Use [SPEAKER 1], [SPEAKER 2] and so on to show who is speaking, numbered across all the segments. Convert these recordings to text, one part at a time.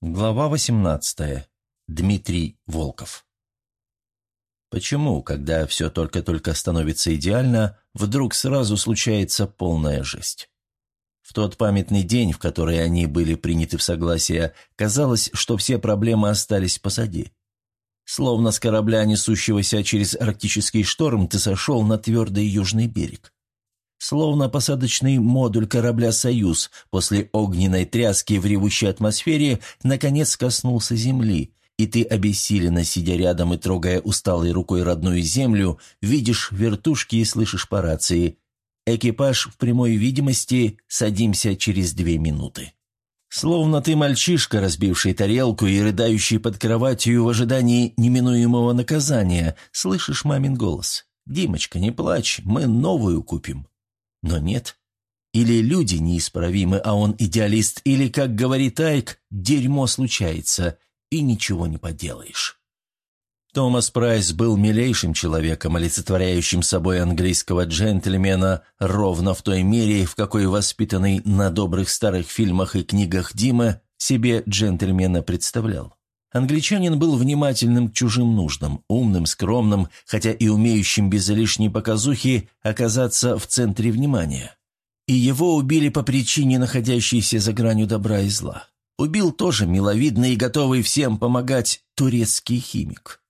[SPEAKER 1] Глава 18. Дмитрий Волков. Почему, когда все только-только становится идеально, вдруг сразу случается полная жесть? В тот памятный день, в который они были приняты в согласие, казалось, что все проблемы остались позади. Словно с корабля, несущегося через арктический шторм, ты сошел на твердый южный берег. Словно посадочный модуль корабля «Союз» после огненной тряски в ревущей атмосфере наконец коснулся земли, и ты, обессиленно сидя рядом и трогая усталой рукой родную землю, видишь вертушки и слышишь по рации «Экипаж в прямой видимости, садимся через две минуты». Словно ты мальчишка, разбивший тарелку и рыдающий под кроватью в ожидании неминуемого наказания, слышишь мамин голос. «Димочка, не плачь, мы новую купим». Но нет. Или люди неисправимы, а он идеалист, или, как говорит Айк, дерьмо случается, и ничего не поделаешь. Томас Прайс был милейшим человеком, олицетворяющим собой английского джентльмена ровно в той мере, в какой воспитанный на добрых старых фильмах и книгах Дима себе джентльмена представлял. Англичанин был внимательным к чужим нуждам, умным, скромным, хотя и умеющим без лишней показухи оказаться в центре внимания. И его убили по причине, находящейся за гранью добра и зла. Убил тоже миловидный и готовый всем помогать турецкий химик.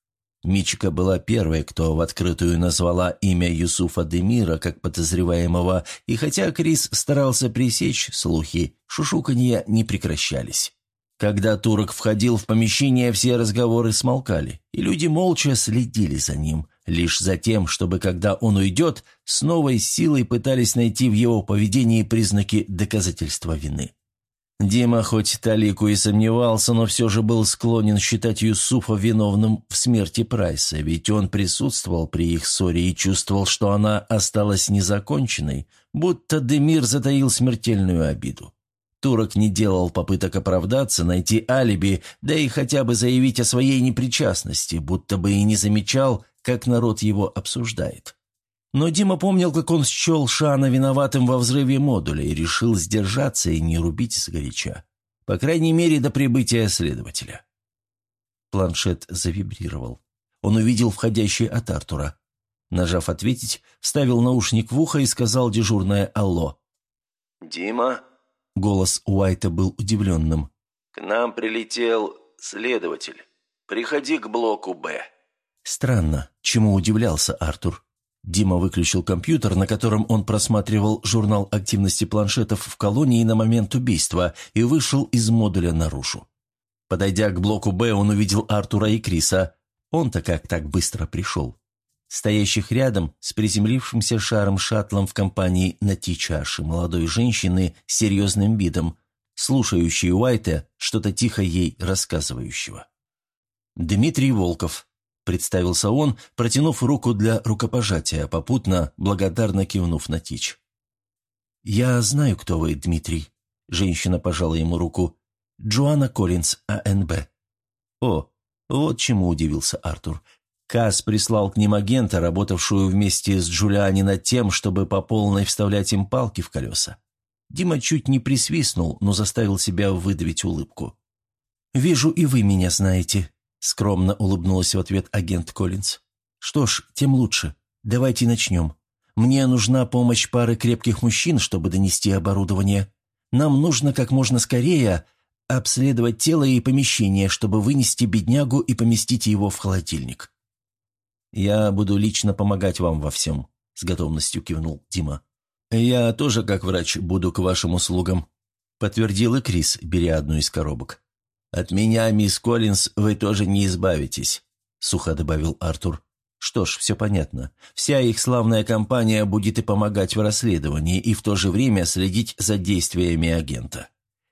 [SPEAKER 1] Мичика была первой, кто в открытую назвала имя Юсуфа Демира как подозреваемого, и хотя Крис старался пресечь слухи, шушуканья не прекращались. Когда турок входил в помещение, все разговоры смолкали, и люди молча следили за ним, лишь за тем, чтобы, когда он уйдет, с новой силой пытались найти в его поведении признаки доказательства вины. Дима хоть талику и сомневался, но все же был склонен считать Юсуфа виновным в смерти Прайса, ведь он присутствовал при их ссоре и чувствовал, что она осталась незаконченной, будто Демир затаил смертельную обиду. Турок не делал попыток оправдаться, найти алиби, да и хотя бы заявить о своей непричастности, будто бы и не замечал, как народ его обсуждает. Но Дима помнил, как он счел Шана виноватым во взрыве модуля и решил сдержаться и не рубить сгоряча. По крайней мере, до прибытия следователя. Планшет завибрировал. Он увидел входящий от Артура. Нажав «Ответить», вставил наушник в ухо и сказал дежурное «Алло».
[SPEAKER 2] «Дима?»
[SPEAKER 1] Голос Уайта был удивленным.
[SPEAKER 2] «К нам прилетел следователь. Приходи к блоку «Б».
[SPEAKER 1] Странно, чему удивлялся Артур. Дима выключил компьютер, на котором он просматривал журнал активности планшетов в колонии на момент убийства, и вышел из модуля наружу. Подойдя к блоку «Б», он увидел Артура и Криса. Он-то как так быстро пришел стоящих рядом с приземлившимся шаром-шаттлом в компании на чаши молодой женщины с серьезным видом, слушающей Уайта, что-то тихо ей рассказывающего. «Дмитрий Волков», — представился он, протянув руку для рукопожатия, попутно благодарно кивнув на Тич. «Я знаю, кто вы, Дмитрий», — женщина пожала ему руку. «Джоанна Коллинз, АНБ». «О, вот чему удивился Артур. Касс прислал к ним агента, работавшую вместе с Джулиани над тем, чтобы по полной вставлять им палки в колеса. Дима чуть не присвистнул, но заставил себя выдавить улыбку. «Вижу, и вы меня знаете», — скромно улыбнулась в ответ агент Коллинз. «Что ж, тем лучше. Давайте начнем. Мне нужна помощь пары крепких мужчин, чтобы донести оборудование. Нам нужно как можно скорее обследовать тело и помещение, чтобы вынести беднягу и поместить его в холодильник. «Я буду лично помогать вам во всем», — с готовностью кивнул Дима. «Я тоже, как врач, буду к вашим услугам», — подтвердил и Крис, беря одну из коробок. «От меня, мисс Коллинз, вы тоже не избавитесь», — сухо добавил Артур. «Что ж, все понятно. Вся их славная компания будет и помогать в расследовании, и в то же время следить за действиями агента».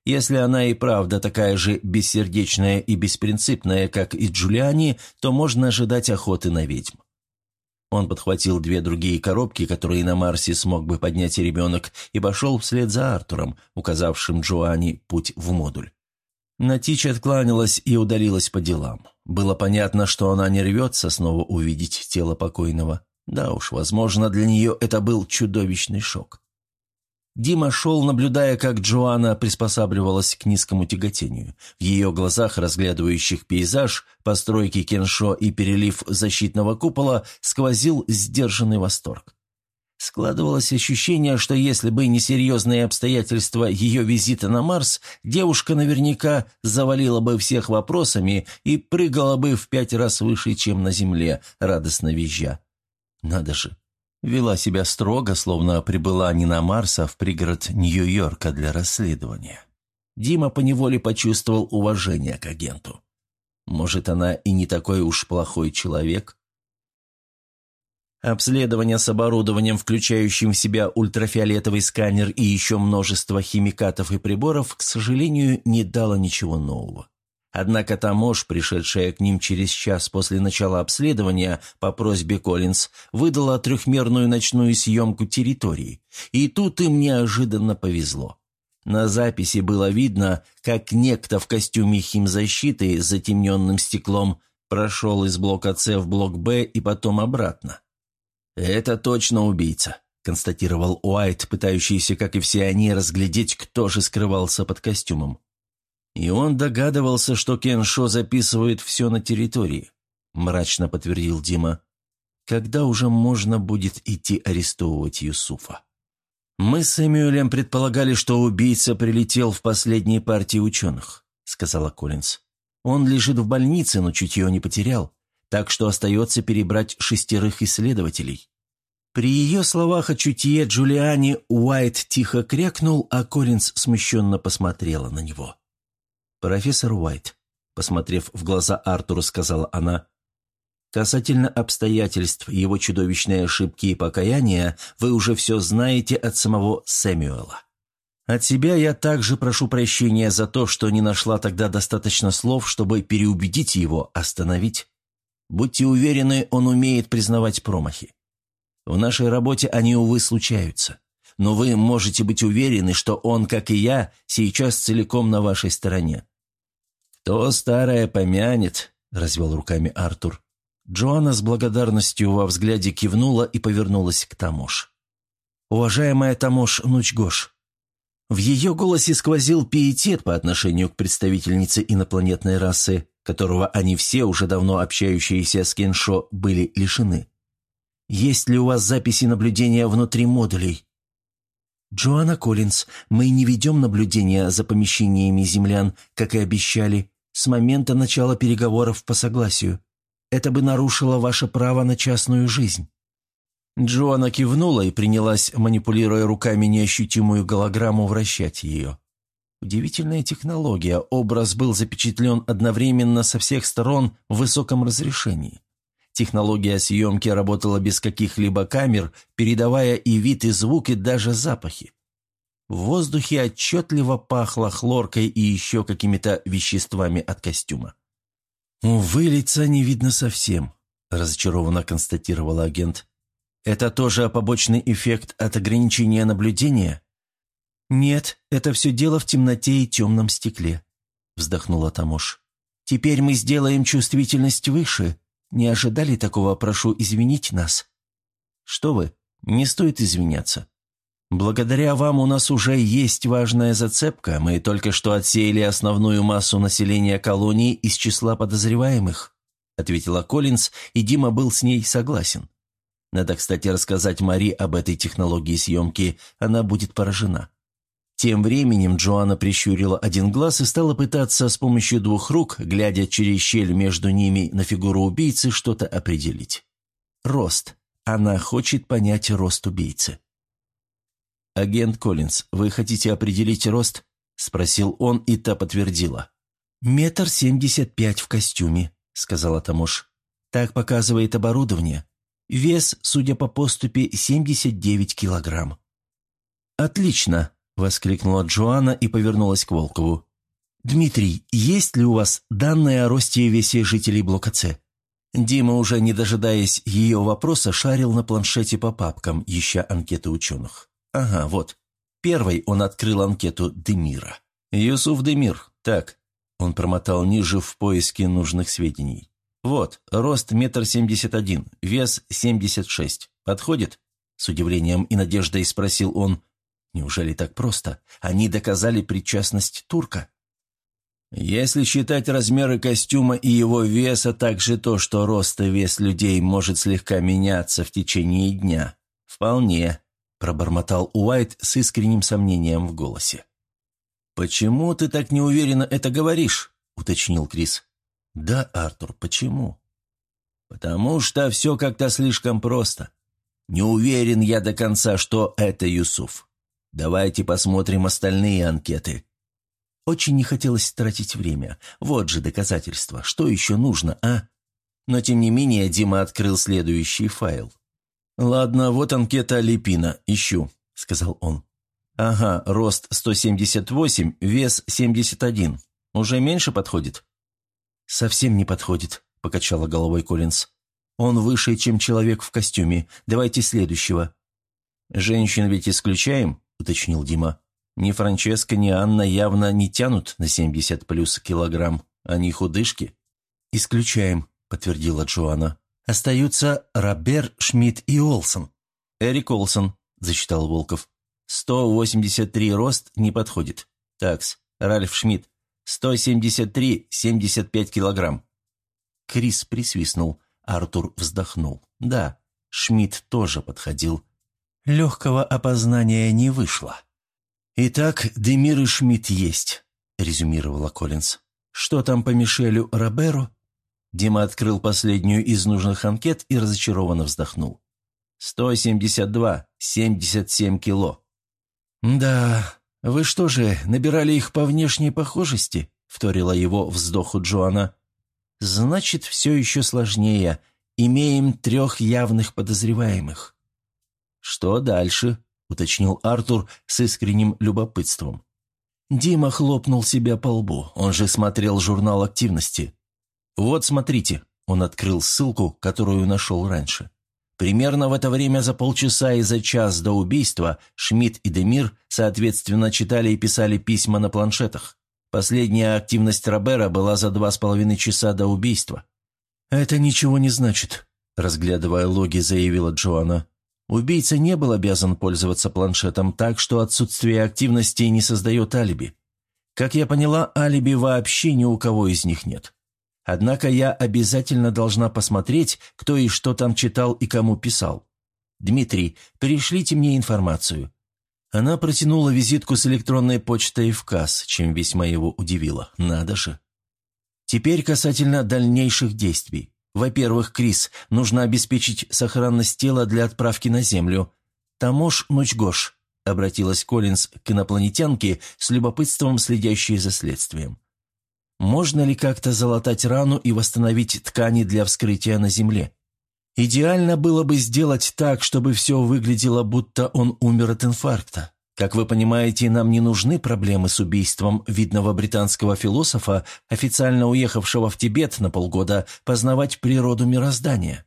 [SPEAKER 1] Если она и правда такая же бессердечная и беспринципная, как и Джулиани, то можно ожидать охоты на ведьм. Он подхватил две другие коробки, которые на Марсе смог бы поднять ребенок, и пошел вслед за Артуром, указавшим Джоанни путь в модуль. Натич откланялась и удалилась по делам. Было понятно, что она не рвется снова увидеть тело покойного. Да уж, возможно, для нее это был чудовищный шок. Дима шел, наблюдая, как Джоанна приспосабливалась к низкому тяготению. В ее глазах, разглядывающих пейзаж, постройки Кеншо и перелив защитного купола, сквозил сдержанный восторг. Складывалось ощущение, что если бы не серьезные обстоятельства ее визита на Марс, девушка наверняка завалила бы всех вопросами и прыгала бы в пять раз выше, чем на Земле, радостно визжа. Надо же, Вела себя строго, словно прибыла не на Марс, а в пригород Нью-Йорка для расследования. Дима поневоле почувствовал уважение к агенту. Может, она и не такой уж плохой человек? Обследование с оборудованием, включающим в себя ультрафиолетовый сканер и еще множество химикатов и приборов, к сожалению, не дало ничего нового. Однако Тамош, пришедшая к ним через час после начала обследования по просьбе Коллинз, выдала трехмерную ночную съемку территории. И тут им неожиданно повезло. На записи было видно, как некто в костюме химзащиты с затемненным стеклом прошел из блока С в блок Б и потом обратно. «Это точно убийца», – констатировал Уайт, пытающийся, как и все они, разглядеть, кто же скрывался под костюмом. «И он догадывался, что Кеншо записывает все на территории», – мрачно подтвердил Дима. «Когда уже можно будет идти арестовывать Юсуфа?» «Мы с Сэмюэлем предполагали, что убийца прилетел в последней партии ученых», – сказала Коллинз. «Он лежит в больнице, но чутье не потерял, так что остается перебрать шестерых исследователей». При ее словах о чутье Джулиани Уайт тихо крякнул, а Коллинз смущенно посмотрела на него. «Профессор Уайт», — посмотрев в глаза Артуру, сказала она, «касательно обстоятельств его чудовищной ошибки и покаяния, вы уже все знаете от самого Сэмюэла. От себя я также прошу прощения за то, что не нашла тогда достаточно слов, чтобы переубедить его остановить. Будьте уверены, он умеет признавать промахи. В нашей работе они, увы, случаются но вы можете быть уверены, что он, как и я, сейчас целиком на вашей стороне». «Кто старое помянет», — развел руками Артур. Джоанна с благодарностью во взгляде кивнула и повернулась к Тамош. «Уважаемая Тамош Нучгош». В ее голосе сквозил пиетет по отношению к представительнице инопланетной расы, которого они все, уже давно общающиеся с Кеншо, были лишены. «Есть ли у вас записи наблюдения внутри модулей?» «Джоанна Коллинз, мы не ведем наблюдения за помещениями землян, как и обещали, с момента начала переговоров по согласию. Это бы нарушило ваше право на частную жизнь». Джоанна кивнула и принялась, манипулируя руками неощутимую голограмму, вращать ее. Удивительная технология, образ был запечатлен одновременно со всех сторон в высоком разрешении. Технология съемки работала без каких-либо камер, передавая и вид, и звук, и даже запахи. В воздухе отчетливо пахло хлоркой и еще какими-то веществами от костюма. «Увы, лица не видно совсем», – разочарованно констатировал агент. «Это тоже побочный эффект от ограничения наблюдения?» «Нет, это все дело в темноте и темном стекле», – вздохнула Тамош. «Теперь мы сделаем чувствительность выше, не ожидали такого, прошу извинить нас». «Что вы, не стоит извиняться. Благодаря вам у нас уже есть важная зацепка, мы только что отсеяли основную массу населения колонии из числа подозреваемых», ответила Коллинз, и Дима был с ней согласен. Надо, кстати, рассказать Мари об этой технологии съемки, она будет поражена. Тем временем Джоанна прищурила один глаз и стала пытаться с помощью двух рук, глядя через щель между ними на фигуру убийцы, что-то определить. Рост. Она хочет понять рост убийцы. «Агент Коллинз, вы хотите определить рост?» – спросил он, и та подтвердила. «Метр семьдесят пять в костюме», – сказала Тамош. «Так показывает оборудование. Вес, судя по поступе, семьдесят девять килограмм». «Отлично», – воскликнула Джоанна и повернулась к Волкову. «Дмитрий, есть ли у вас данные о росте и весе жителей блока С?» Дима, уже не дожидаясь ее вопроса, шарил на планшете по папкам, ища анкеты ученых. «Ага, вот. Первый он открыл анкету Демира. «Юсуф Демир, так». Он промотал ниже в поиске нужных сведений. «Вот, рост метр семьдесят один, вес семьдесят шесть. Подходит?» С удивлением и надеждой спросил он, Неужели так просто? Они доказали причастность турка?
[SPEAKER 2] Если считать размеры костюма и его вес, а также то, что рост и вес людей может слегка меняться в течение дня, вполне, пробормотал Уайт с искренним сомнением в голосе. «Почему ты так неуверенно это говоришь?» — уточнил Крис.
[SPEAKER 1] «Да, Артур, почему?»
[SPEAKER 2] «Потому что все как-то слишком просто. Не уверен я до конца, что это Юсуф. Давайте посмотрим остальные анкеты».
[SPEAKER 1] Очень не хотелось тратить время. Вот же доказательство. Что еще нужно, а? Но тем не менее Дима открыл следующий файл. «Ладно, вот анкета Липина. Ищу», — сказал он. «Ага, рост 178, вес 71. Уже меньше подходит?» «Совсем не подходит», — покачала головой Коллинз. «Он выше, чем человек в костюме. Давайте следующего».
[SPEAKER 2] «Женщин ведь исключаем?» — уточнил Дима. Ни Франческа, ни Анна явно не тянут на 70 плюс килограмм. Они худышки.
[SPEAKER 1] «Исключаем», — подтвердила Джоанна. «Остаются Робер, Шмидт и Олсон».
[SPEAKER 2] «Эрик Олсон», — зачитал Волков. «183 рост не подходит. Такс, Ральф Шмидт. 173-75 килограмм».
[SPEAKER 1] Крис присвистнул. Артур вздохнул. «Да, Шмидт тоже подходил. Легкого опознания не вышло». «Итак, Демир и Шмидт есть», — резюмировала Коллинз. «Что там по Мишелю Роберу?» Дима открыл последнюю из нужных анкет и разочарованно вздохнул.
[SPEAKER 2] «Сто семьдесят два, семьдесят семь кило».
[SPEAKER 1] «Да, вы что же, набирали их по внешней похожести?» — вторила его вздоху Джоанна. «Значит, все еще сложнее. Имеем трех явных подозреваемых».
[SPEAKER 2] «Что дальше?» — уточнил Артур с искренним любопытством.
[SPEAKER 1] Дима хлопнул себя по лбу, он же смотрел журнал активности. «Вот смотрите», — он открыл ссылку, которую нашел раньше. Примерно в это время за полчаса и за час до убийства Шмидт и Демир, соответственно, читали и писали письма на планшетах. Последняя активность Робера была за два с половиной часа до убийства. «Это ничего не значит», — разглядывая логи, заявила Джоанна. Убийца не был обязан пользоваться планшетом так, что отсутствие активности не создает алиби. Как я поняла, алиби вообще ни у кого из них нет. Однако я обязательно должна посмотреть, кто и что там читал и кому писал. Дмитрий, пришлите мне информацию». Она протянула визитку с электронной почтой в КАС, чем весьма его удивило. Надо же. Теперь касательно дальнейших действий. Во-первых, Крис, нужно обеспечить сохранность тела для отправки на Землю. Тамош Нучгош, обратилась Коллинз к инопланетянке с любопытством следящей за следствием. Можно ли как-то залатать рану и восстановить ткани для вскрытия на Земле? Идеально было бы сделать так, чтобы все выглядело, будто он умер от инфаркта. Как вы понимаете, нам не нужны проблемы с убийством видного британского философа, официально уехавшего в Тибет на полгода познавать природу мироздания.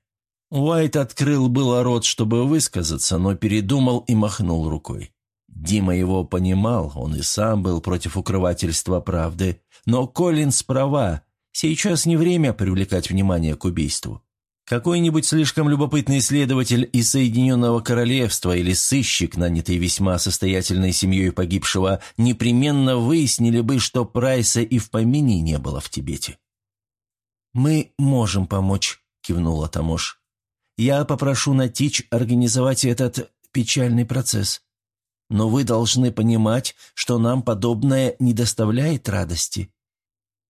[SPEAKER 1] Уайт открыл было рот, чтобы высказаться, но передумал и махнул рукой. Дима его понимал, он и сам был против укрывательства правды, но Коллинс права, сейчас не время привлекать внимание к убийству. Какой-нибудь слишком любопытный исследователь из Соединенного Королевства или сыщик, нанятый весьма состоятельной семьей погибшего, непременно выяснили бы, что Прайса и в помине не было в Тибете. «Мы можем помочь», — кивнула Тамош. «Я попрошу Натич организовать этот печальный процесс. Но вы должны понимать, что нам подобное не доставляет радости».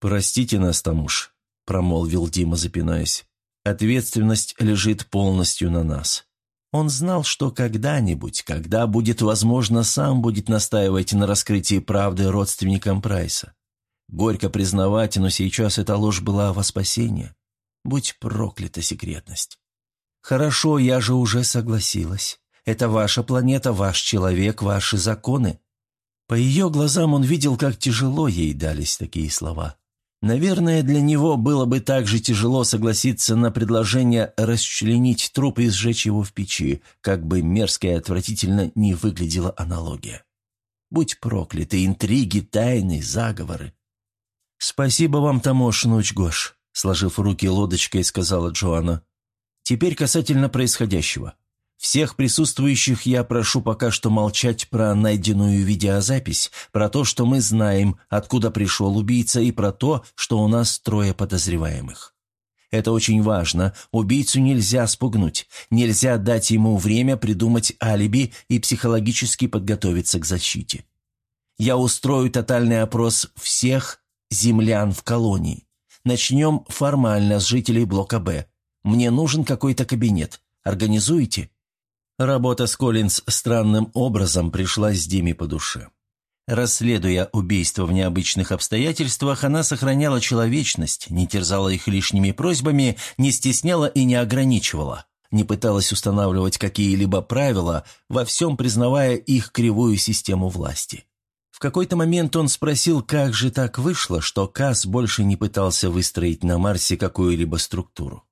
[SPEAKER 2] «Простите нас, Тамуш», — промолвил Дима, запинаясь. Ответственность лежит полностью на нас. Он знал, что когда-нибудь, когда будет возможно, сам будет настаивать на раскрытии правды родственникам Прайса. Горько признавать, но сейчас эта ложь была во спасение. Будь проклята секретность.
[SPEAKER 1] «Хорошо, я же уже согласилась. Это ваша планета, ваш человек, ваши законы». По ее глазам он видел, как тяжело ей дались такие слова. Наверное, для него было бы так же тяжело согласиться на предложение расчленить труп и сжечь его в печи, как бы мерзко и отвратительно не выглядела аналогия. Будь прокляты интриги, тайны, заговоры. «Спасибо вам, Тамош Нучгош», — сложив руки лодочкой, сказала Джоанна. «Теперь касательно происходящего. Всех присутствующих я прошу пока что молчать про найденную видеозапись, про то, что мы знаем, откуда пришел убийца, и про то, что у нас трое подозреваемых. Это очень важно. Убийцу нельзя спугнуть. Нельзя дать ему время придумать алиби и психологически подготовиться к защите. Я устрою тотальный опрос всех землян в колонии. Начнем формально с жителей блока «Б». Мне нужен какой-то кабинет. Организуете?» Работа с Коллинз странным образом пришлась Диме по душе. Расследуя убийство в необычных обстоятельствах, она сохраняла человечность, не терзала их лишними просьбами, не стесняла и не ограничивала, не пыталась устанавливать какие-либо правила, во всем признавая их кривую систему власти. В какой-то момент он спросил, как же так вышло, что Касс больше не пытался выстроить на Марсе какую-либо структуру.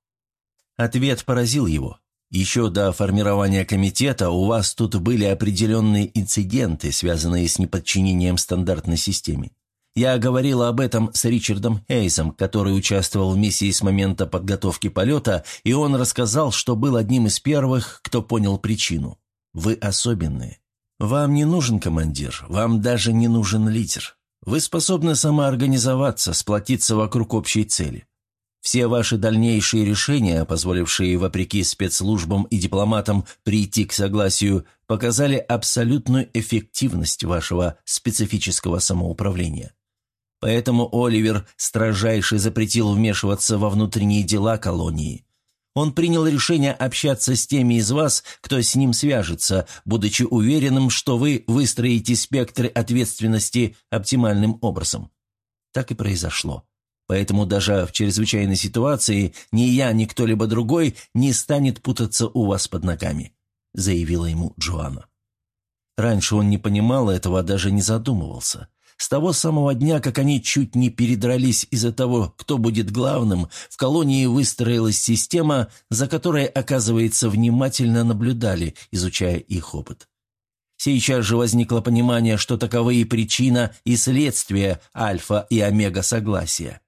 [SPEAKER 1] Ответ поразил его. Еще до формирования комитета у вас тут были определенные инциденты, связанные с неподчинением стандартной системе. Я говорила об этом с Ричардом Эйсом, который участвовал в миссии с момента подготовки полета, и он рассказал, что был одним из первых, кто понял причину. Вы особенные. Вам не нужен командир, вам даже не нужен лидер. Вы способны самоорганизоваться, сплотиться вокруг общей цели. Все ваши дальнейшие решения, позволившие вопреки спецслужбам и дипломатам прийти к согласию, показали абсолютную эффективность вашего специфического самоуправления. Поэтому Оливер строжайше запретил вмешиваться во внутренние дела колонии. Он принял решение общаться с теми из вас, кто с ним свяжется, будучи уверенным, что вы выстроите спектр ответственности оптимальным образом. Так и произошло. Поэтому даже в чрезвычайной ситуации ни я, ни кто-либо другой не станет путаться у вас под ногами», — заявила ему Джоанна. Раньше он не понимал этого, даже не задумывался. С того самого дня, как они чуть не передрались из-за того, кто будет главным, в колонии выстроилась система, за которой, оказывается, внимательно наблюдали, изучая их опыт. Сейчас же возникло понимание, что таковы и причина, и следствие альфа и омега согласия.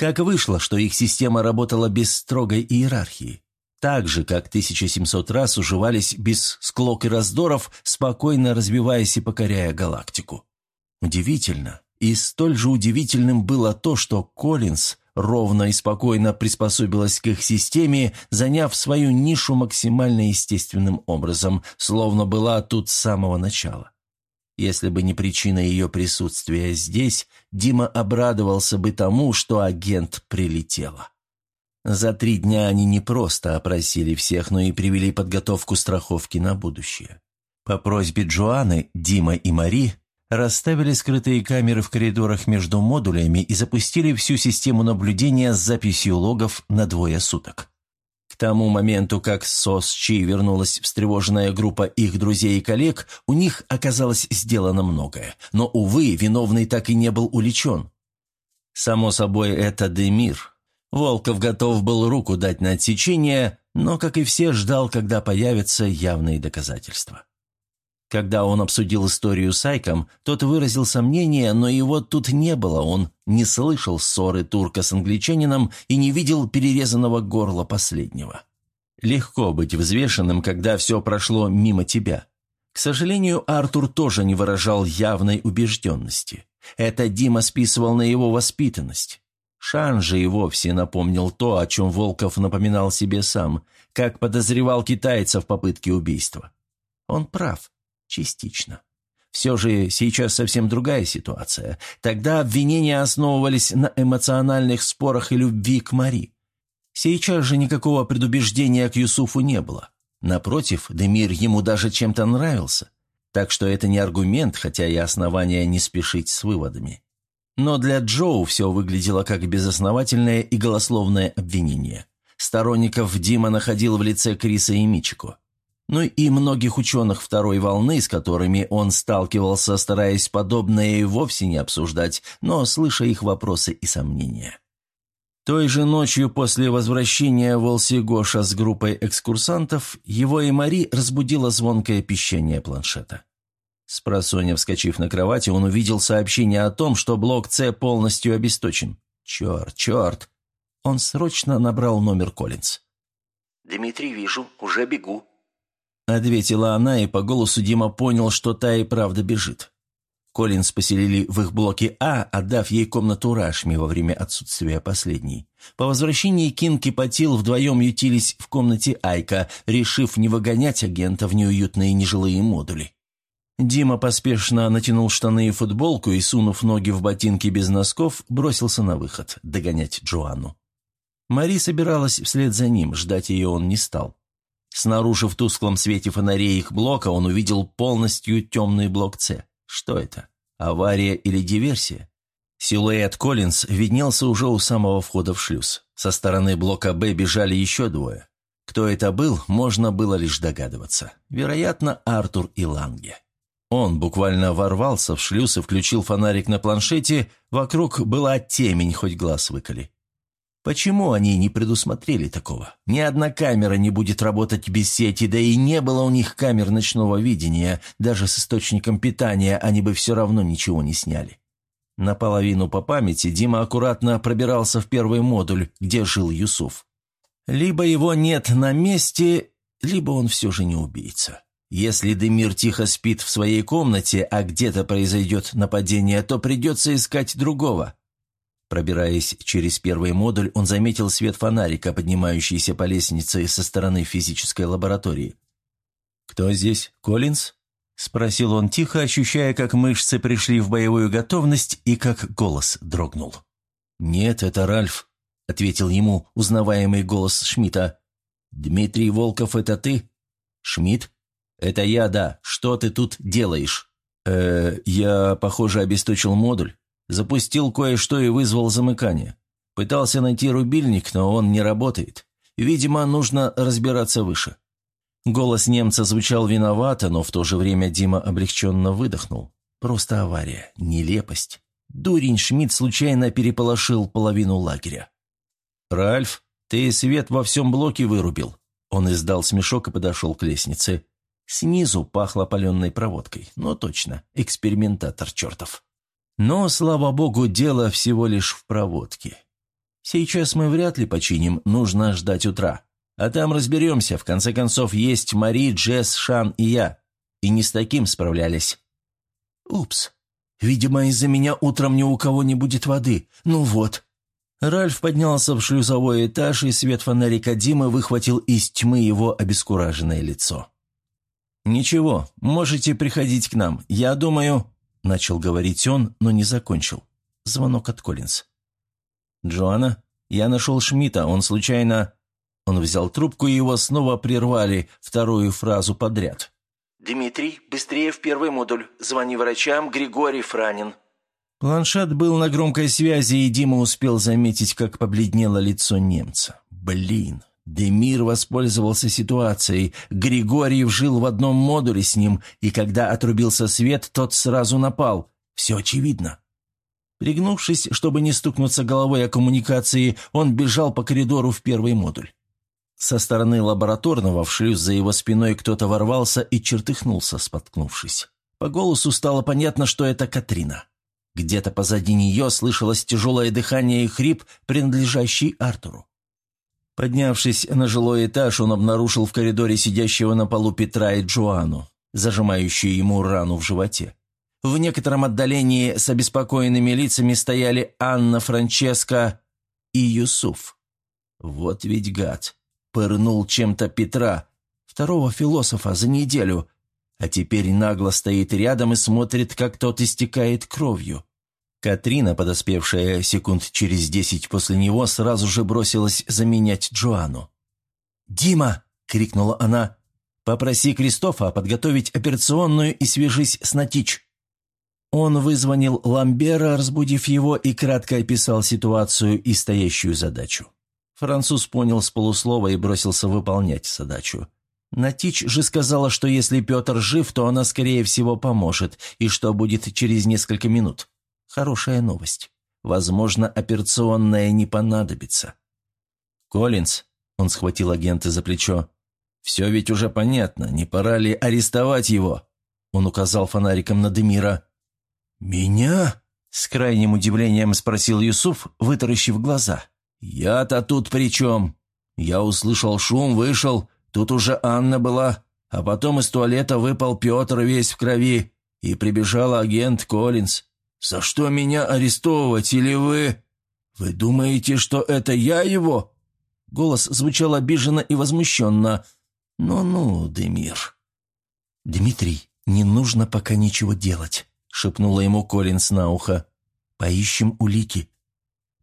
[SPEAKER 1] Как вышло, что их система работала без строгой иерархии? Так же, как 1700 раз уживались без склок и раздоров, спокойно развиваясь и покоряя галактику. Удивительно. И столь же удивительным было то, что Коллинз ровно и спокойно приспособилась к их системе, заняв свою нишу максимально естественным образом, словно была тут с самого начала. Если бы не причина ее присутствия здесь, Дима обрадовался бы тому, что агент прилетела. За три дня они не просто опросили всех, но и привели подготовку страховки на будущее. По просьбе Джоанны, Дима и Мари расставили скрытые камеры в коридорах между модулями и запустили всю систему наблюдения с записью логов на двое суток тому моменту, как Сос Чи вернулась встревоженная группа их друзей и коллег, у них оказалось сделано многое. Но, увы, виновный так и не был уличен. Само собой, это Демир. Волков готов был руку дать на отсечение, но, как и все, ждал, когда появятся явные доказательства. Когда он обсудил историю с Айком, тот выразил сомнение, но его тут не было, он не слышал ссоры турка с англичанином и не видел перерезанного горла последнего. Легко быть взвешенным, когда все прошло мимо тебя. К сожалению, Артур тоже не выражал явной убежденности. Это Дима списывал на его воспитанность. Шан же и вовсе напомнил то, о чем Волков напоминал себе сам, как подозревал китайца в попытке убийства. Он прав. Частично. Все же сейчас совсем другая ситуация. Тогда обвинения основывались на эмоциональных спорах и любви к Мари. Сейчас же никакого предубеждения к Юсуфу не было. Напротив, Демир ему даже чем-то нравился. Так что это не аргумент, хотя и основания не спешить с выводами. Но для Джоу все выглядело как безосновательное и голословное обвинение. Сторонников Дима находил в лице Криса и Мичико но и многих ученых второй волны, с которыми он сталкивался, стараясь подобное и вовсе не обсуждать, но слыша их вопросы и сомнения. Той же ночью после возвращения Волси Гоша с группой экскурсантов, его и Мари разбудило звонкое пищание планшета. Спросонья вскочив на кровати, он увидел сообщение о том, что блок С полностью обесточен. «Черт, черт!» Он срочно набрал номер Коллинз.
[SPEAKER 3] «Дмитрий, вижу, уже бегу»,
[SPEAKER 2] ответила она, и по голосу Дима понял, что та и правда бежит. Коллинз поселили в их блоке А, отдав ей комнату Рашми во время отсутствия последней. По возвращении Кинг и Патил вдвоем ютились в комнате Айка, решив не выгонять агента в неуютные нежилые модули. Дима поспешно натянул штаны и футболку и, сунув ноги в ботинки без носков, бросился на выход догонять Джоанну. Мари собиралась вслед за ним, ждать ее он не стал. Снаружи в тусклом свете фонарей их блока он увидел полностью темный блок С. Что это? Авария или диверсия? Силуэт Коллинз виднелся уже у самого входа в шлюз. Со стороны блока «Б» бежали еще двое. Кто это был, можно было лишь догадываться. Вероятно, Артур и Ланге. Он буквально ворвался в шлюз и включил фонарик на планшете, вокруг была темень, хоть глаз выколи. Почему они не предусмотрели такого? Ни одна камера не будет работать без сети, да и не было у них камер ночного видения, даже с источником питания они бы все равно ничего не сняли. Наполовину по памяти Дима аккуратно пробирался в первый модуль, где жил Юсуф. Либо его нет на месте, либо он все же не убийца. Если Демир тихо спит в своей комнате, а где-то произойдет нападение, то придется искать другого – Пробираясь через первый модуль, он заметил свет фонарика, поднимающийся по лестнице со стороны физической лаборатории. «Кто здесь? Коллинз?» – спросил он тихо, ощущая, как мышцы пришли в боевую готовность и как голос дрогнул. «Нет, это Ральф», – ответил ему узнаваемый голос Шмидта. «Дмитрий Волков, это ты?» «Шмидт?» «Это я, да. Что ты тут делаешь?» «Э, я, похоже, обесточил модуль. Запустил кое-что и вызвал замыкание. Пытался найти рубильник, но он не работает. Видимо, нужно разбираться выше. Голос немца звучал виновато, но в то же время Дима облегченно выдохнул. Просто авария, нелепость. Дурень Шмидт случайно переполошил половину лагеря. «Ральф, ты свет во всем блоке вырубил». Он издал смешок и подошел к лестнице. Снизу пахло паленой проводкой. Но точно, экспериментатор чертов. Но, слава богу, дело всего лишь в проводке. Сейчас мы вряд ли починим, нужно ждать утра. А там разберемся, в конце концов, есть Мари, Джесс, Шан и я. И не с таким справлялись. Упс. Видимо, из-за меня утром ни у кого не будет воды. Ну вот. Ральф поднялся в шлюзовой этаж, и свет фонарика Димы выхватил из тьмы его обескураженное лицо. «Ничего, можете приходить к нам. Я думаю...» – начал говорить он, но не закончил. Звонок от Коллинз. «Джоанна, я нашел Шмидта, он случайно...» Он взял трубку, и его снова прервали вторую фразу подряд.
[SPEAKER 3] «Дмитрий, быстрее в первый модуль. Звони врачам, Григорий ранен».
[SPEAKER 2] Планшет был на громкой связи, и Дима успел заметить, как побледнело лицо немца. «Блин, Демир воспользовался ситуацией. Григорьев жил в одном модуле с ним, и когда отрубился свет, тот сразу напал. Все очевидно. Пригнувшись, чтобы не стукнуться головой о коммуникации, он бежал по коридору в первый модуль. Со стороны лабораторного в шлюз за его спиной кто-то ворвался и чертыхнулся, споткнувшись. По голосу стало понятно, что это Катрина. Где-то позади нее слышалось тяжелое дыхание и хрип, принадлежащий Артуру. Поднявшись на жилой этаж, он обнаружил в коридоре сидящего на полу Петра и Джоану, зажимающую ему рану в животе. В некотором отдалении с обеспокоенными лицами стояли Анна, Франческо и Юсуф. Вот ведь гад. Пырнул чем-то Петра, второго философа, за неделю, а теперь нагло стоит рядом и смотрит, как тот истекает кровью. Катрина, подоспевшая секунд через десять после него, сразу же бросилась заменять Джоанну. «Дима!» — крикнула она. «Попроси Кристофа подготовить операционную и свяжись с Натич». Он вызвонил Ламбера, разбудив его, и кратко описал ситуацию и стоящую задачу. Француз понял с полуслова и бросился выполнять задачу. Натич же сказала, что если Петр жив, то она, скорее всего, поможет, и что будет через несколько минут. Хорошая новость. Возможно, операционная не понадобится. «Коллинз», — он схватил агента за плечо, — «все ведь уже понятно, не пора ли арестовать его?» Он указал фонариком на Демира. «Меня?» — с крайним удивлением спросил Юсуф, вытаращив глаза. «Я-то тут при чем? Я услышал шум, вышел, тут уже Анна была. А потом из туалета выпал Петр весь в крови, и прибежал агент Коллинз. За что меня арестовывать, или вы... Вы думаете, что это я его?» Голос звучал обиженно и возмущенно. «Ну-ну, Демир».
[SPEAKER 1] «Дмитрий, не нужно пока ничего делать», — шепнула ему Коллинз на ухо. «Поищем улики.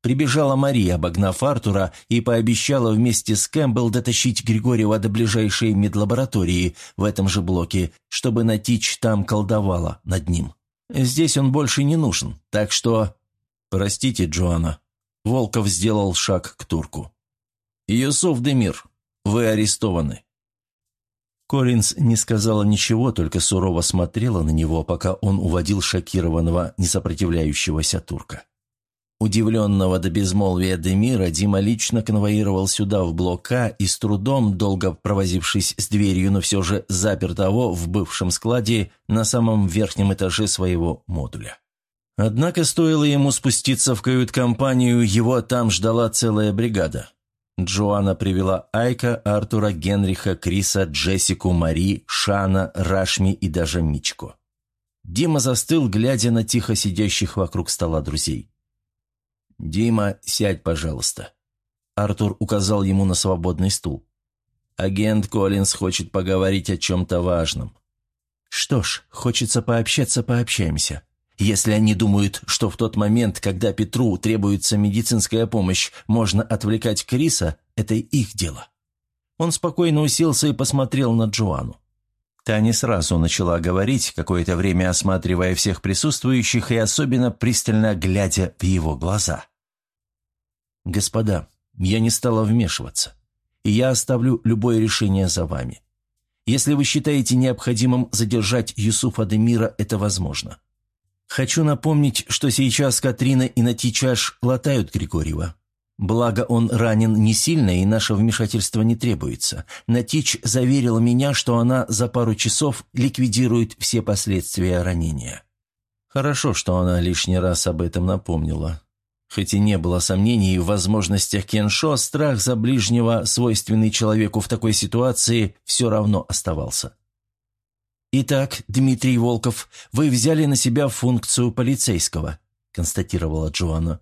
[SPEAKER 1] Прибежала Мария, обогнав Артура, и пообещала вместе с Кэмпбелл дотащить Григорьева до ближайшей медлаборатории в этом же блоке, чтобы Натич там колдовала над ним. Здесь он больше не нужен, так что... Простите, Джоанна. Волков сделал шаг к турку. «Юсуф Демир, вы арестованы». Коллинз не сказала ничего, только сурово смотрела на него, пока он уводил шокированного, несопротивляющегося турка. Удивленного до безмолвия Демира Дима лично конвоировал сюда в блока и с трудом, долго провозившись с дверью, но все же запер того в бывшем складе на самом верхнем этаже своего модуля. Однако стоило ему спуститься в кают-компанию, его там ждала целая бригада. Джоанна привела Айка, Артура, Генриха, Криса, Джессику, Мари, Шана, Рашми и даже Мичку. Дима застыл, глядя на тихо сидящих вокруг стола друзей. «Дима, сядь, пожалуйста». Артур указал ему на свободный стул. «Агент Коллинз хочет поговорить о чем-то важном». «Что ж, хочется пообщаться, пообщаемся. Если они думают, что в тот момент, когда Петру требуется медицинская помощь, можно отвлекать Криса, это их дело». Он спокойно уселся и посмотрел на Джоанну. Та не сразу начала говорить, какое-то время осматривая всех присутствующих и особенно пристально глядя в его глаза. «Господа, я не стала вмешиваться, и я оставлю любое решение за вами. Если вы считаете необходимым задержать Юсуфа Демира, это возможно. Хочу напомнить, что сейчас Катрина и Натичаш латают Григорьева. Благо, он ранен не сильно, и наше вмешательство не требуется. Натич заверила меня, что она за пару часов ликвидирует все последствия ранения. Хорошо, что она лишний раз об этом напомнила. Хоть и не было сомнений в возможностях Кеншо, страх за ближнего, свойственный человеку в такой ситуации, все равно оставался. «Итак, Дмитрий Волков, вы взяли на себя функцию полицейского», констатировала Джоанна.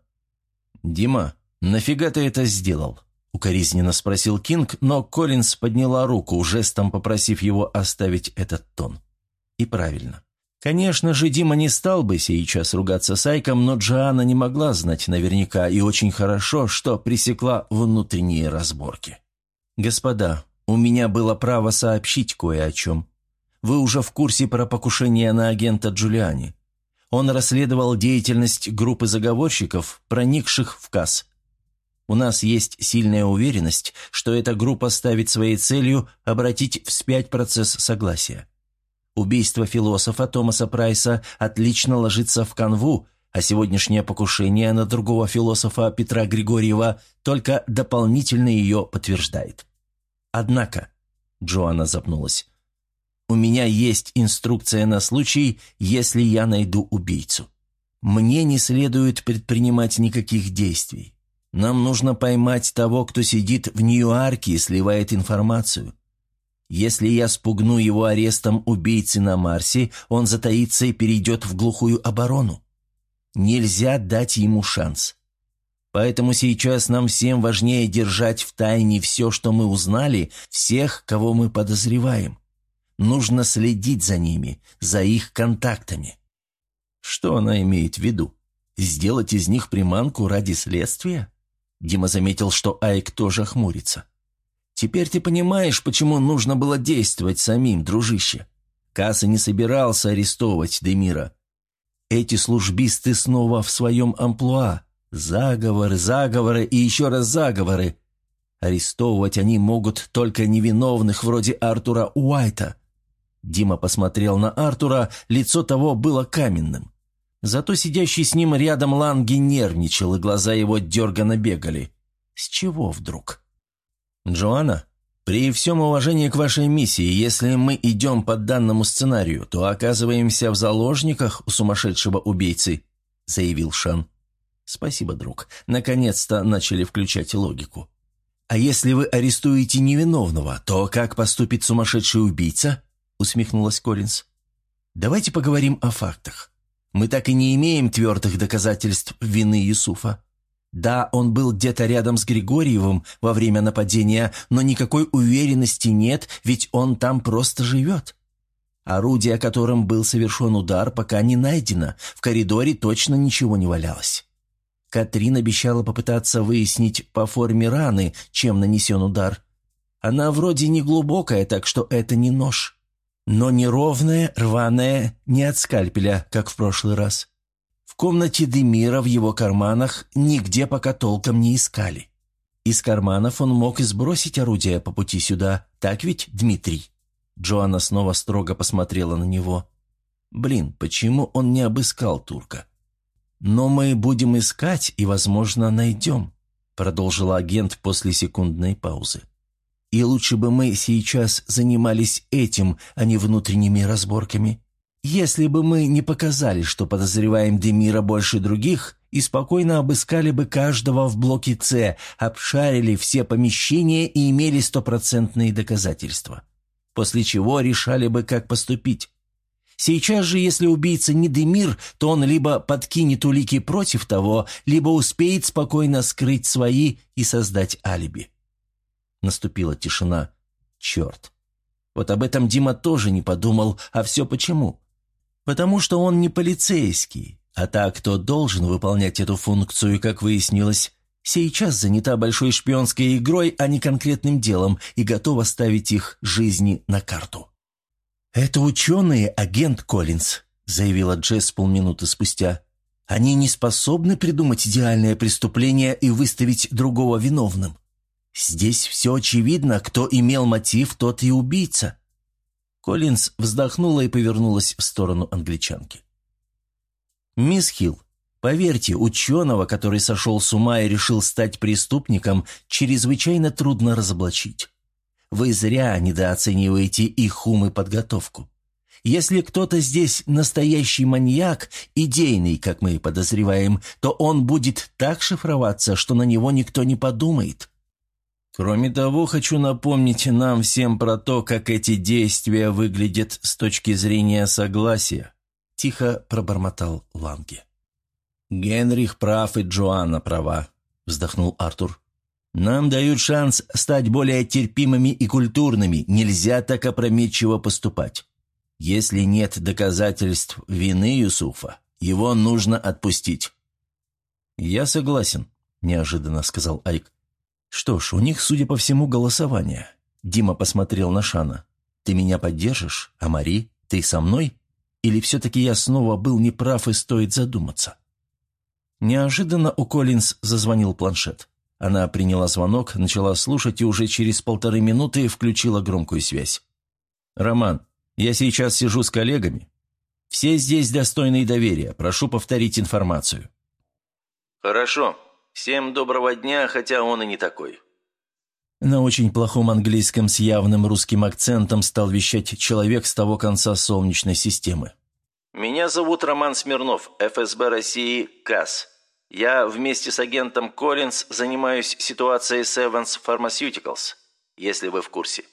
[SPEAKER 1] «Дима, «Нафига ты это сделал?» – укоризненно спросил Кинг, но Коллинз подняла руку, жестом попросив его оставить этот тон. И правильно. Конечно же, Дима не стал бы сейчас ругаться с Айком, но Джоанна не могла знать наверняка и очень хорошо, что пресекла внутренние разборки. «Господа, у меня было право сообщить кое о чем. Вы уже в курсе про покушение на агента Джулиани. Он расследовал деятельность группы заговорщиков, проникших в КАС. У нас есть сильная уверенность, что эта группа ставит своей целью обратить вспять процесс согласия. Убийство философа Томаса Прайса отлично ложится в канву, а сегодняшнее покушение на другого философа Петра Григорьева только дополнительно ее подтверждает. Однако, Джоанна запнулась, у меня есть инструкция на случай, если я найду убийцу. Мне не следует предпринимать никаких действий. Нам нужно поймать того, кто сидит в Нью-Арке и сливает информацию. Если я спугну его арестом убийцы на Марсе, он затаится и перейдет в глухую оборону. Нельзя дать ему шанс. Поэтому сейчас нам всем важнее держать в тайне все, что мы узнали, всех, кого мы подозреваем. Нужно следить за ними, за их контактами. Что она имеет в виду? Сделать из них приманку ради следствия? Дима заметил, что Айк тоже хмурится. «Теперь ты понимаешь, почему нужно было действовать самим, дружище. Касса не собирался арестовывать Демира. Эти службисты снова в своем амплуа. Заговоры, заговоры и еще раз заговоры. Арестовывать они могут только невиновных вроде Артура Уайта». Дима посмотрел на Артура, лицо того было каменным. Зато сидящий с ним рядом Ланги нервничал, и глаза его дерганно бегали. С чего вдруг? «Джоанна, при всем уважении к вашей миссии, если мы идем по данному сценарию, то оказываемся в заложниках у сумасшедшего убийцы», — заявил Шан. «Спасибо, друг. Наконец-то начали включать логику.
[SPEAKER 2] «А если вы арестуете невиновного, то как поступит сумасшедший убийца?» – усмехнулась Коллинз. «Давайте поговорим о фактах. Мы так и не имеем твердых доказательств вины Юсуфа. Да, он был где-то рядом с Григорьевым во время нападения, но никакой уверенности нет, ведь он там просто живет. Орудие, которым был совершен удар, пока не найдено. В коридоре точно ничего не валялось. Катрин обещала попытаться выяснить по форме раны, чем нанесен удар. Она вроде не глубокая, так что это не нож. Но неровная, рваная, не от скальпеля, как в прошлый раз. В комнате Демира в его карманах нигде пока толком не искали. Из карманов он мог и сбросить орудие по пути сюда, так ведь, Дмитрий? Джоанна снова строго посмотрела на него. «Блин, почему он не обыскал турка?» «Но мы будем искать и, возможно, найдем», продолжила агент после секундной паузы. «И лучше бы мы сейчас занимались этим, а не внутренними разборками. Если бы мы не показали, что подозреваем Демира больше других, и спокойно обыскали бы каждого в блоке С, обшарили все помещения и имели стопроцентные доказательства. После чего решали бы, как поступить. Сейчас же, если убийца не Демир, то он либо подкинет улики против того, либо успеет спокойно скрыть свои и создать алиби. Наступила тишина. Черт. Вот об этом Дима тоже не подумал, а все почему? Потому что он не полицейский, а та, кто должен выполнять эту функцию, как выяснилось, сейчас занята большой шпионской игрой, а не конкретным делом, и готова ставить их жизни на карту. «Это ученые, агент Коллинз», — заявила Джесс полминуты спустя. «Они не способны придумать идеальное преступление и выставить другого виновным. Здесь все очевидно, кто имел мотив, тот и убийца». Коллинз вздохнула и повернулась в сторону англичанки. «Мисс Хилл, поверьте, ученого, который сошел с ума и решил стать преступником, чрезвычайно трудно разоблачить. Вы зря недооцениваете их ум и подготовку. Если кто-то здесь настоящий маньяк, идейный, как мы подозреваем, то он будет так шифроваться, что на него никто не подумает. Кроме того, хочу напомнить нам всем про то, как эти действия выглядят с точки зрения согласия», – тихо пробормотал Ланге. «Генрих прав и Джоанна права», – вздохнул Артур. Нам дают шанс стать более терпимыми и культурными. Нельзя так опрометчиво поступать. Если нет доказательств вины Юсуфа, его нужно отпустить». «Я согласен», – неожиданно сказал Айк. «Что ж, у них, судя по всему, голосование». Дима посмотрел на Шана. «Ты меня поддержишь? А Мари? Ты со мной? Или все-таки я снова был неправ и стоит задуматься?» Неожиданно у Коллинз зазвонил планшет. Она приняла звонок, начала слушать и уже через полторы минуты включила громкую связь. «Роман, я сейчас сижу с коллегами. Все здесь достойные доверия. Прошу повторить информацию».
[SPEAKER 3] «Хорошо. Всем доброго дня, хотя он и не такой».
[SPEAKER 2] На очень плохом английском с явным русским акцентом стал вещать человек с того конца Солнечной системы.
[SPEAKER 3] «Меня зовут Роман Смирнов, ФСБ России, КАС. Я вместе с агентом Коллинз занимаюсь ситуацией с Evans Pharmaceuticals, если вы в курсе».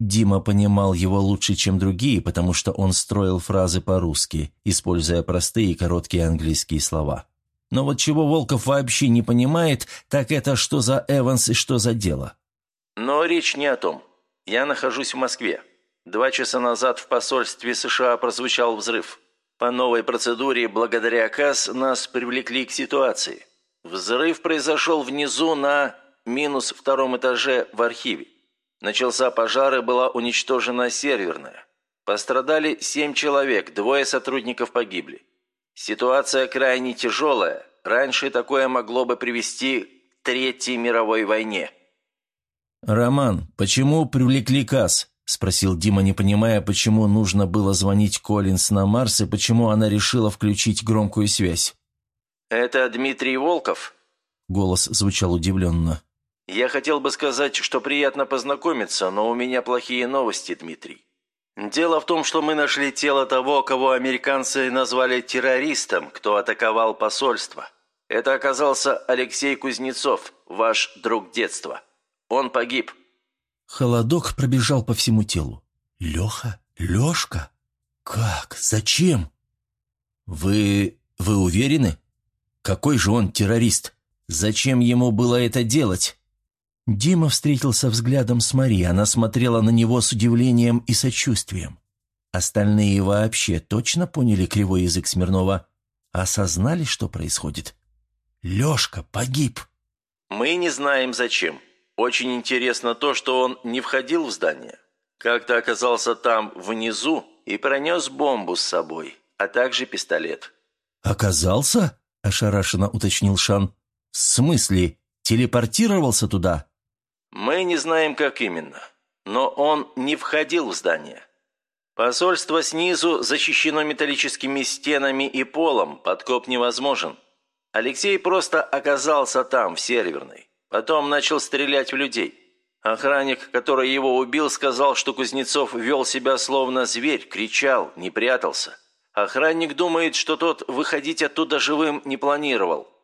[SPEAKER 2] Дима понимал его лучше, чем другие, потому что он строил фразы по-русски, используя простые и короткие английские слова. Но вот чего Волков вообще не понимает, так это что за Эванс и что за дело.
[SPEAKER 3] Но речь не о том. Я нахожусь в Москве. Два часа назад в посольстве США прозвучал взрыв. По новой процедуре, благодаря КАС, нас привлекли к ситуации. Взрыв произошел внизу на минус втором этаже в архиве. Начался пожар и была уничтожена серверная. Пострадали семь человек, двое сотрудников погибли. Ситуация крайне тяжелая. Раньше такое могло бы привести к Третьей мировой войне.
[SPEAKER 2] «Роман, почему привлекли КАС?» – спросил Дима, не понимая, почему нужно было звонить Коллинс на Марс и почему она решила включить громкую связь.
[SPEAKER 3] «Это Дмитрий Волков?»
[SPEAKER 2] – голос звучал удивленно.
[SPEAKER 3] «Я хотел бы сказать, что приятно познакомиться, но у меня плохие новости, Дмитрий. Дело в том, что мы нашли тело того, кого американцы назвали террористом, кто атаковал посольство. Это оказался Алексей Кузнецов, ваш друг детства. Он погиб».
[SPEAKER 2] Холодок пробежал по всему телу. «Леха? Лешка? Как? Зачем?» «Вы... вы уверены? Какой же он террорист? Зачем ему было это делать?» Дима встретился взглядом с Мари. Она смотрела на него с удивлением и сочувствием. Остальные вообще точно поняли кривой язык Смирнова? Осознали, что происходит? «Лешка погиб!»
[SPEAKER 3] «Мы не знаем, зачем. Очень интересно то, что он не входил в здание. Как-то оказался там, внизу, и пронес бомбу с собой, а также пистолет».
[SPEAKER 2] «Оказался?» – ошарашенно уточнил Шан. «В смысле? Телепортировался туда?»
[SPEAKER 3] «Мы не знаем, как именно, но он не входил в здание. Посольство снизу защищено металлическими стенами и полом, подкоп невозможен. Алексей просто оказался там, в серверной. Потом начал стрелять в людей. Охранник, который его убил, сказал, что Кузнецов вел себя словно зверь, кричал, не прятался. Охранник думает, что тот выходить оттуда живым не планировал.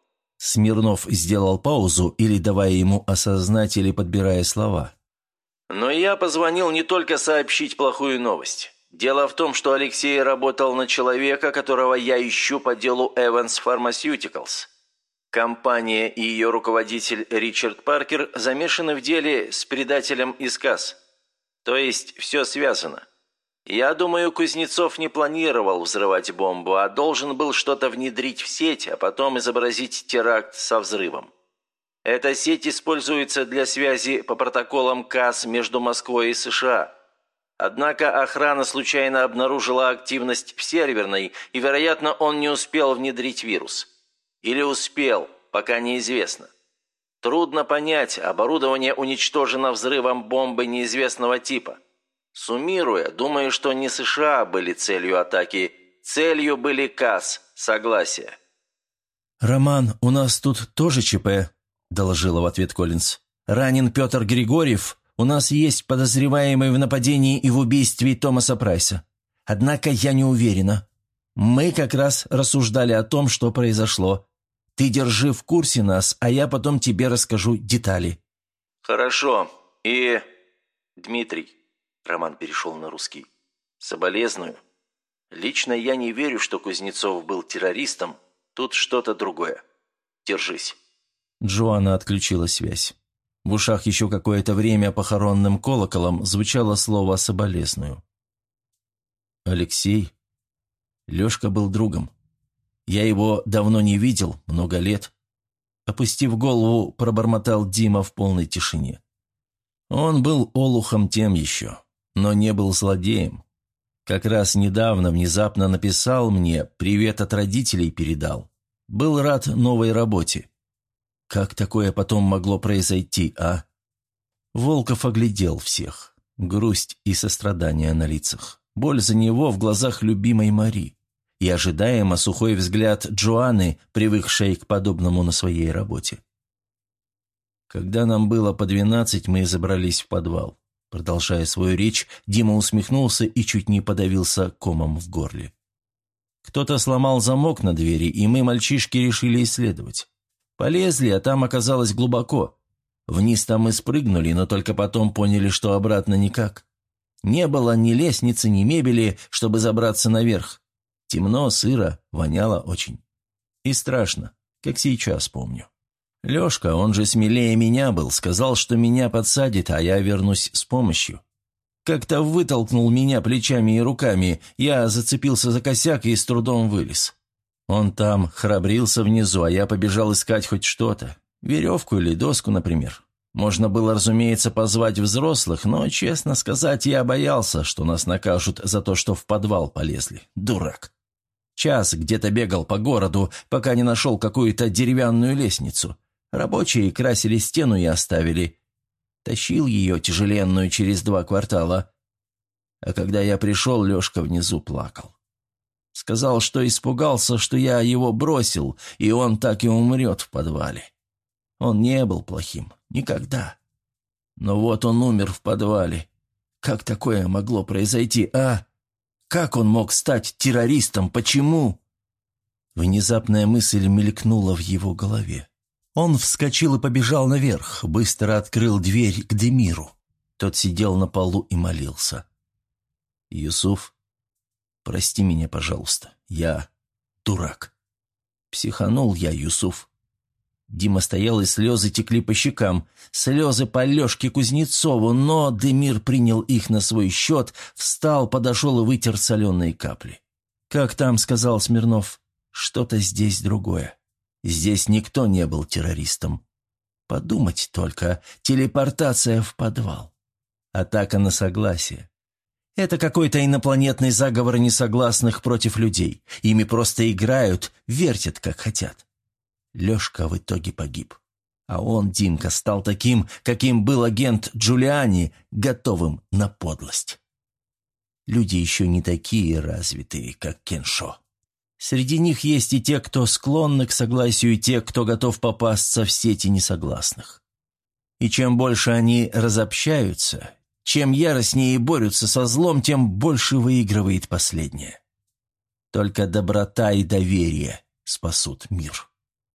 [SPEAKER 2] Смирнов сделал паузу, или давая ему осознать, или подбирая слова.
[SPEAKER 3] Но я позвонил не только сообщить плохую новость. Дело в том, что Алексей работал на человека, которого я ищу по делу Evans Pharmaceuticals. Компания и ее руководитель Ричард Паркер замешаны в деле с предателем из КАС. То есть все связано. Я думаю, Кузнецов не планировал взрывать бомбу, а должен был что-то внедрить в сеть, а потом изобразить теракт со взрывом. Эта сеть используется для связи по протоколам КАС между Москвой и США – Однако охрана случайно обнаружила активность в серверной, и, вероятно, он не успел внедрить вирус. Или успел, пока неизвестно. Трудно понять, оборудование уничтожено взрывом бомбы неизвестного типа. Суммируя, думаю, что не США были целью атаки, целью были КАС, согласие.
[SPEAKER 2] «Роман, у нас тут тоже ЧП», – доложила в ответ Коллинз. «Ранен Петр Григорьев, у нас есть подозреваемый в нападении и в убийстве Томаса Прайса. Однако я не уверена. Мы как раз рассуждали о том, что произошло. Ты держи в курсе нас, а я потом тебе расскажу детали».
[SPEAKER 3] «Хорошо. И... Дмитрий...» Роман перешел на русский. «Соболезную. Лично я не верю, что Кузнецов был террористом. Тут что-то другое. Держись».
[SPEAKER 2] Джоанна отключила связь. В ушах еще какое-то время похоронным колоколом звучало слово «соболезную». Алексей. Лешка был другом. Я его давно не видел, много лет. Опустив голову, пробормотал Дима в полной тишине. Он был олухом тем еще, но не был злодеем. Как раз недавно внезапно написал мне, привет от родителей передал. Был рад новой работе. Как такое потом могло произойти, а? Волков оглядел всех. Грусть и сострадание на лицах. Боль за него в глазах любимой Мари. И ожидаемо сухой взгляд Джоанны, привыкшей к подобному на своей работе. Когда нам было по двенадцать, мы забрались в подвал. Продолжая свою речь, Дима усмехнулся и чуть не подавился комом в горле. Кто-то сломал замок на двери, и мы, мальчишки, решили исследовать. Полезли, а там оказалось глубоко. Вниз там мы спрыгнули, но только потом поняли, что обратно никак. Не было ни лестницы, ни мебели, чтобы забраться наверх. Темно, сыро, воняло очень. И страшно, как сейчас помню. Лешка, он же смелее меня был, сказал, что меня подсадит, а я вернусь с помощью. Как-то вытолкнул меня плечами и руками, я зацепился за косяк и с трудом вылез. Он там храбрился внизу, а я побежал искать хоть что-то. Веревку или доску, например. Можно было, разумеется, позвать взрослых, но, честно сказать, я боялся, что нас накажут за то, что в подвал полезли. Дурак. Час где-то бегал по городу, пока не нашел какую-то деревянную лестницу. Рабочие красили стену и оставили. Тащил ее тяжеленную через два квартала. А когда я пришел, Лешка внизу плакал. Сказал, что испугался, что я его бросил, и он так и умрет в подвале. Он не был плохим. Никогда. Но вот он умер в подвале. Как такое могло произойти, а? Как он мог стать террористом? Почему?» Внезапная мысль мелькнула в его голове. Он вскочил и побежал наверх, быстро открыл дверь к Демиру. Тот сидел на полу и молился. «Юсуф, прости меня, пожалуйста. Я дурак. Психанул я, Юсуф. Дима стоял, и слезы текли по щекам. Слезы по Лешке Кузнецову, но Демир принял их на свой счет, встал, подошел и вытер соленые капли. «Как там?» — сказал Смирнов. «Что-то здесь другое. Здесь никто не был террористом. Подумать только, телепортация в подвал. Атака на согласие. Это какой-то инопланетный заговор несогласных против людей. Ими просто играют, вертят, как хотят. Лешка в итоге погиб. А он, Димка, стал таким, каким был агент Джулиани, готовым на подлость. Люди еще не такие развитые, как Кеншо. Среди них есть и те, кто склонны к согласию, и те, кто готов попасться в сети несогласных. И чем больше они разобщаются, чем яростнее борются со злом, тем больше выигрывает последнее. Только доброта и доверие спасут мир.